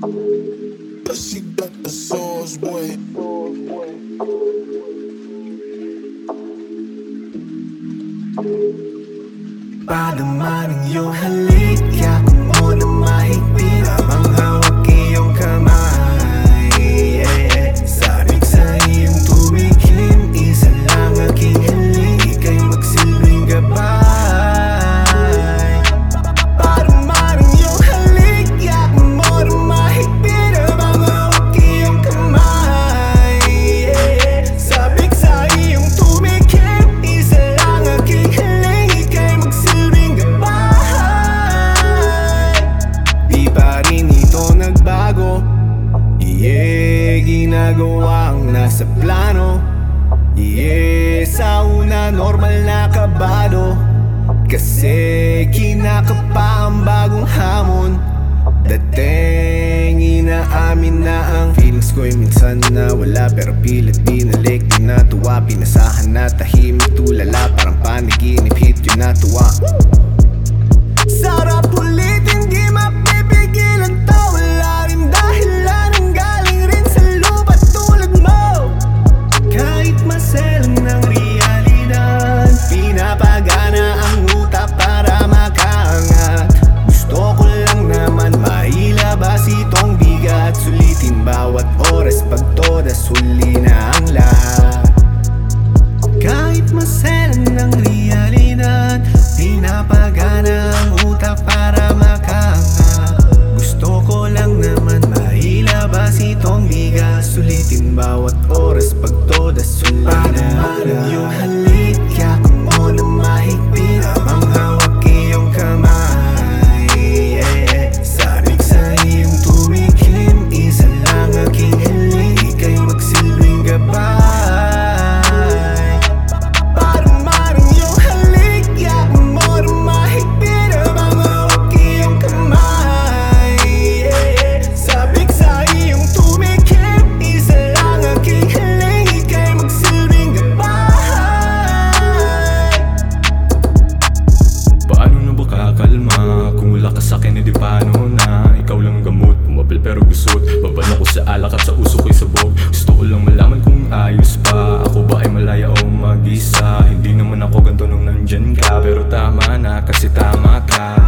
But she duck the sauce, boy. By the mind in your hello. Ginagawa ang nasa plano. Yeah, sa una normal na kabado. Kasi kinakapa ang bagong hamon. Dating inaamin na ang feelings ko'y minsan na wala Pero pilit binalik di natuwa. Pinasahan na tahimik tulala. Parang panaginip hit yun natuwa Ang bawat oras pag todas huli na ang lahat. Kahit maselan ng realidad Pinapagana ang utak para makaka Gusto ko lang naman mailabas itong bigas. Sulitin bawat oras pag todas huli na ang lahat. Hindi pa noon na ikaw lang gamot. Pumapil pero gusot. Baban ako sa alak at sa uso ko'y sabog. Gusto ko lang malaman kung ayos pa Ako ba ay malaya o mag-isa? Hindi naman ako ganto nung nandyan ka. Pero tama na kasi tama ka.